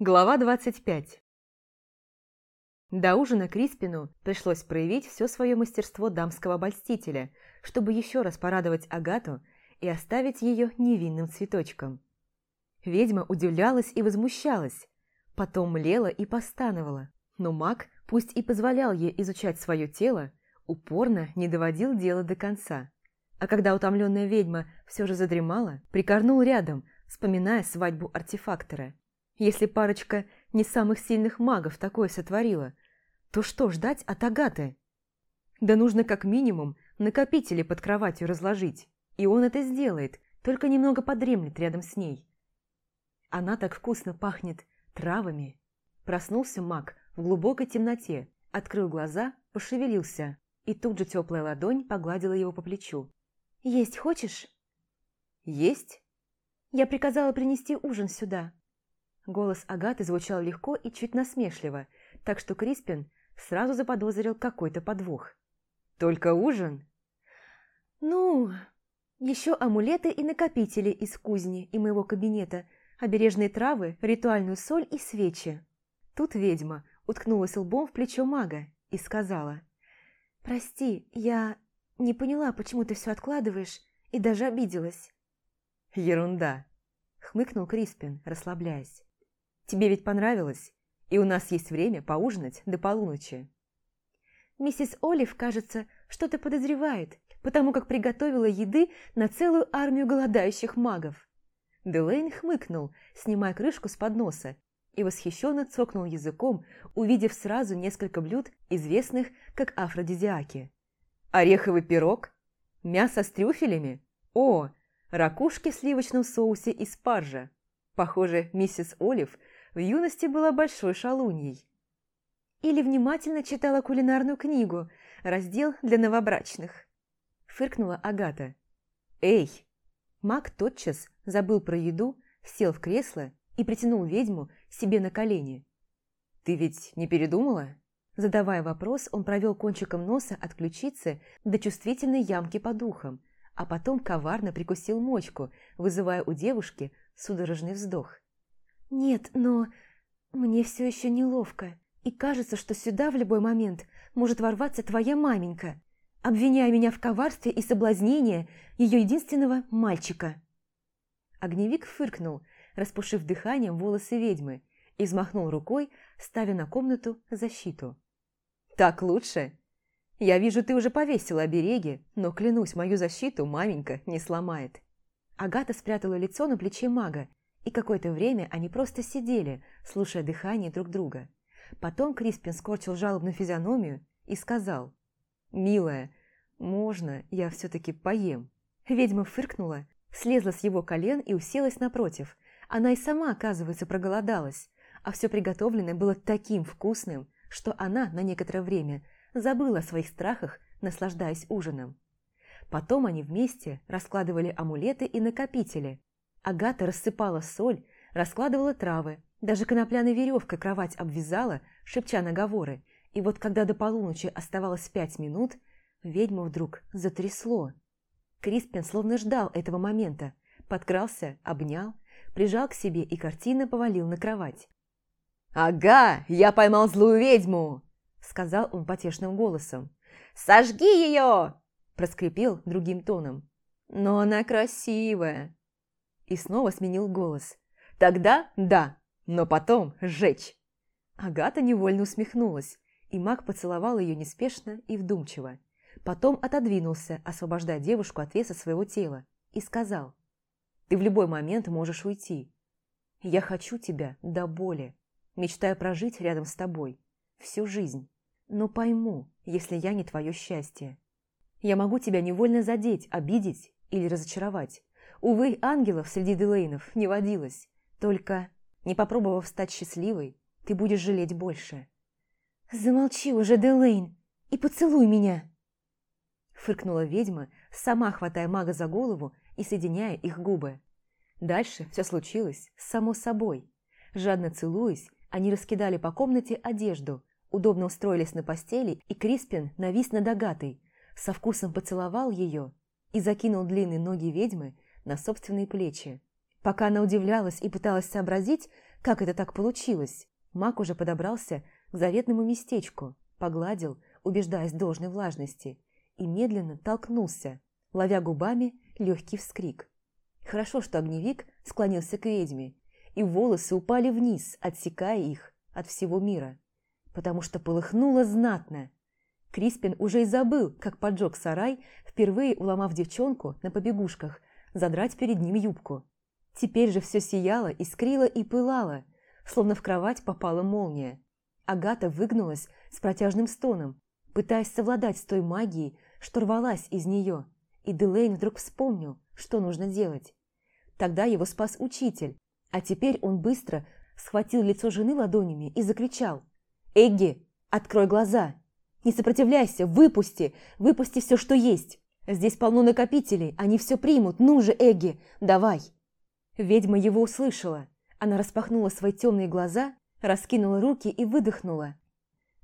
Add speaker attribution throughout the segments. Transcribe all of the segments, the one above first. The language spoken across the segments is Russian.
Speaker 1: Глава 25 До ужина Криспину пришлось проявить все свое мастерство дамского обольстителя, чтобы еще раз порадовать Агату и оставить ее невинным цветочком. Ведьма удивлялась и возмущалась, потом млела и постановала, но маг, пусть и позволял ей изучать свое тело, упорно не доводил дело до конца. А когда утомленная ведьма все же задремала, прикорнул рядом, вспоминая свадьбу артефактора – если парочка не самых сильных магов такое сотворила, то что ждать от Агаты? Да нужно как минимум накопители под кроватью разложить, и он это сделает, только немного подремлет рядом с ней. Она так вкусно пахнет травами. Проснулся маг в глубокой темноте, открыл глаза, пошевелился, и тут же теплая ладонь погладила его по плечу. «Есть хочешь?» «Есть?» «Я приказала принести ужин сюда. Голос Агаты звучал легко и чуть насмешливо, так что Криспин сразу заподозрил какой-то подвох. «Только ужин?» «Ну, еще амулеты и накопители из кузни и моего кабинета, обережные травы, ритуальную соль и свечи». Тут ведьма уткнулась лбом в плечо мага и сказала. «Прости, я не поняла, почему ты все откладываешь, и даже обиделась».
Speaker 2: «Ерунда», — хмыкнул Криспин, расслабляясь. Тебе ведь понравилось, и у нас есть время поужинать до полуночи».
Speaker 1: Миссис Олив, кажется, что-то подозревает, потому как приготовила еды на целую армию голодающих магов. Делейн хмыкнул, снимая крышку с подноса, и восхищенно цокнул языком, увидев сразу несколько блюд, известных как афродизиаки.
Speaker 2: Ореховый пирог? Мясо с трюфелями? О, ракушки в сливочном соусе из спаржа. Похоже, миссис Олив в юности была большой шалуньей.
Speaker 1: Или внимательно читала кулинарную книгу, раздел для новобрачных. Фыркнула Агата.
Speaker 2: «Эй!»
Speaker 1: Маг тотчас забыл про еду, сел в кресло и притянул ведьму себе на колени.
Speaker 2: «Ты ведь не передумала?»
Speaker 1: Задавая вопрос, он провел кончиком носа от ключицы до чувствительной ямки по духам, а потом коварно прикусил мочку, вызывая у девушки судорожный вздох. «Нет, но мне все еще неловко, и кажется, что сюда в любой момент может ворваться твоя маменька, обвиняя меня в коварстве и соблазнении ее единственного мальчика». Огневик фыркнул, распушив дыханием волосы ведьмы, и взмахнул рукой, ставя на комнату защиту.
Speaker 2: «Так лучше? Я вижу, ты уже повесила обереги, но, клянусь, мою защиту маменька не сломает».
Speaker 1: Агата спрятала лицо на плече мага и какое-то время они просто сидели, слушая дыхание друг друга. Потом Криспин скорчил жалобную физиономию и сказал,
Speaker 2: «Милая, можно я все-таки поем?»
Speaker 1: Ведьма фыркнула, слезла с его колен и уселась напротив. Она и сама, оказывается, проголодалась, а все приготовленное было таким вкусным, что она на некоторое время забыла о своих страхах, наслаждаясь ужином. Потом они вместе раскладывали амулеты и накопители, Агата рассыпала соль, раскладывала травы, даже конопляной веревкой кровать обвязала, шепча наговоры, и вот когда до полуночи оставалось пять минут, ведьму вдруг затрясло. Криспин словно ждал этого момента, подкрался, обнял, прижал к себе и картина повалил на кровать.
Speaker 2: «Ага, я поймал злую ведьму!» – сказал он потешным голосом. «Сожги ее!» – проскрипел другим тоном. «Но она красивая!» И снова сменил голос. «Тогда да, но потом сжечь!»
Speaker 1: Агата невольно усмехнулась, и маг поцеловал ее неспешно и вдумчиво. Потом отодвинулся, освобождая девушку от веса своего тела, и сказал, «Ты в любой момент можешь уйти. Я хочу тебя до боли, мечтаю прожить рядом с тобой всю жизнь, но пойму, если я не твое счастье. Я могу тебя невольно задеть, обидеть или разочаровать, Увы, ангелов среди Делейнов не водилось. Только, не попробовав стать счастливой, ты будешь жалеть больше. «Замолчи уже, Делейн, и поцелуй меня!» Фыркнула ведьма, сама хватая мага за голову и соединяя их губы. Дальше все случилось само собой. Жадно целуясь, они раскидали по комнате одежду, удобно устроились на постели, и Криспин навис над Агатой, со вкусом поцеловал ее и закинул длинные ноги ведьмы на собственные плечи. Пока она удивлялась и пыталась сообразить, как это так получилось. Маг уже подобрался к заветному местечку, погладил, убеждаясь в должной влажности, и медленно толкнулся, ловя губами легкий вскрик. Хорошо, что огневик склонился к ведьме, и волосы упали вниз, отсекая их от всего мира, потому что полыхнуло знатно. Криспин уже и забыл, как поджег сарай, впервые уломав девчонку на побегушках задрать перед ним юбку. Теперь же все сияло, искрило и пылало, словно в кровать попала молния. Агата выгнулась с протяжным стоном, пытаясь совладать с той магией, что рвалась из нее, и Делейн вдруг вспомнил, что нужно делать. Тогда его спас учитель, а теперь он быстро схватил лицо жены ладонями и закричал. «Эгги, открой глаза! Не сопротивляйся, выпусти! Выпусти все, что есть! Здесь полно накопителей, они все примут, ну же, Эгги, давай!» Ведьма его услышала. Она распахнула свои темные глаза, раскинула руки и выдохнула.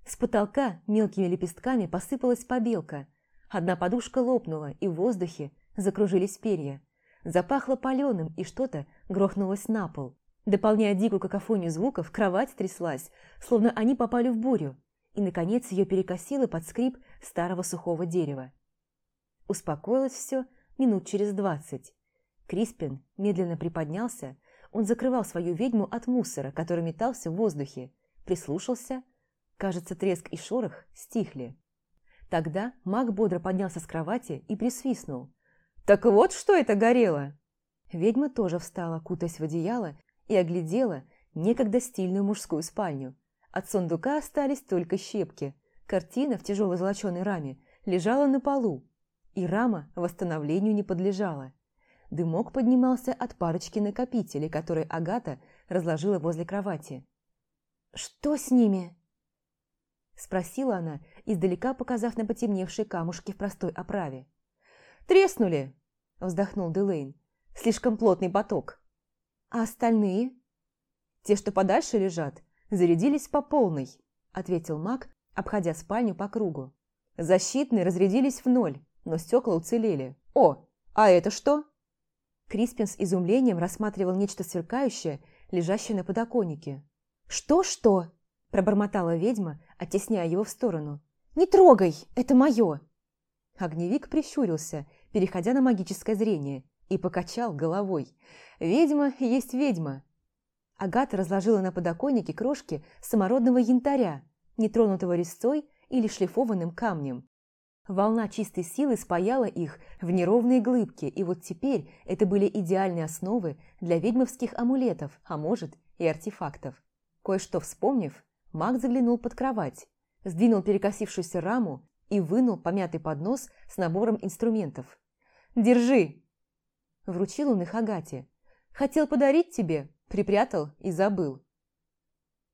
Speaker 1: С потолка мелкими лепестками посыпалась побелка. Одна подушка лопнула, и в воздухе закружились перья. Запахло паленым, и что-то грохнулось на пол. Дополняя дикую какофонию звуков, кровать тряслась, словно они попали в бурю, и, наконец, ее перекосило под скрип старого сухого дерева. Успокоилось все минут через двадцать. Криспин медленно приподнялся, он закрывал свою ведьму от мусора, который метался в воздухе, прислушался. Кажется, треск и шорох стихли. Тогда маг бодро поднялся с кровати и присвистнул. «Так вот, что это горело!» Ведьма тоже встала, кутаясь в одеяло, и оглядела некогда стильную мужскую спальню. От сундука остались только щепки. Картина в тяжелой золоченой раме лежала на полу, и рама восстановлению не подлежала. Дымок поднимался от парочки накопителей, которые Агата разложила возле кровати. «Что с ними?» Спросила она, издалека показав на потемневшие камушки в простой оправе. «Треснули!» – вздохнул Делейн. «Слишком плотный поток». «А остальные?» «Те, что подальше лежат, зарядились по полной», – ответил маг, обходя спальню по кругу. «Защитные разрядились в ноль, но стекла уцелели. О, а это что?» Криспин с изумлением рассматривал нечто сверкающее, лежащее на подоконнике. «Что-что?» – пробормотала ведьма, оттесняя его в сторону. «Не трогай, это мое!» Огневик прищурился, переходя на магическое зрение, и покачал головой. «Ведьма есть ведьма!» Агата разложила на подоконнике крошки самородного янтаря, нетронутого резцой или шлифованным камнем. Волна чистой силы спаяла их в неровные глыбки, и вот теперь это были идеальные основы для ведьмовских амулетов, а может и артефактов. Кое-что вспомнив, маг заглянул под кровать, сдвинул перекосившуюся раму и вынул помятый поднос с набором инструментов. «Держи!» Вручил он их Агате. «Хотел подарить тебе, припрятал и забыл».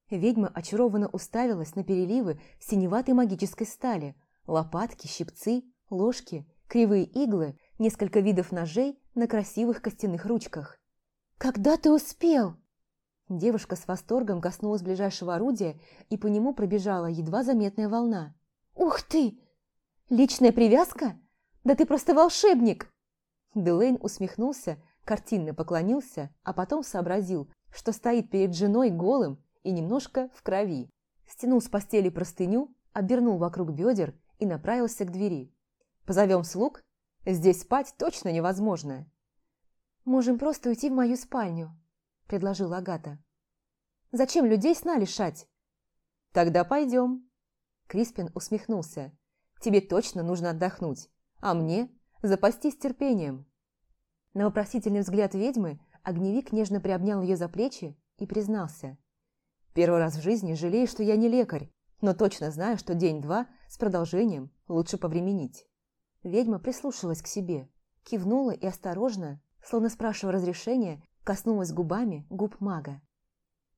Speaker 1: Ведьма очарованно уставилась на переливы синеватой магической стали – Лопатки, щипцы, ложки, кривые иглы, несколько видов ножей на красивых костяных ручках. «Когда ты успел?» Девушка с восторгом коснулась ближайшего орудия, и по нему пробежала едва заметная волна. «Ух ты! Личная привязка? Да ты просто волшебник!» Делейн усмехнулся, картинно поклонился, а потом сообразил, что стоит перед женой голым и немножко в крови. Стянул с постели простыню, обернул вокруг бедер и направился к двери. «Позовем слуг? Здесь спать точно невозможно». «Можем просто уйти в мою спальню», – предложила Агата. «Зачем людей сна лишать?» «Тогда пойдем». Криспин усмехнулся. «Тебе точно нужно отдохнуть, а мне запастись терпением». На вопросительный взгляд ведьмы огневик нежно приобнял ее за плечи и признался. «Первый раз в жизни жалею, что я не лекарь, но точно знаю, что день-два с продолжением лучше повременить. Ведьма прислушалась к себе, кивнула и осторожно, словно спрашивая разрешения, коснулась губами губ мага.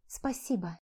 Speaker 1: «Спасибо».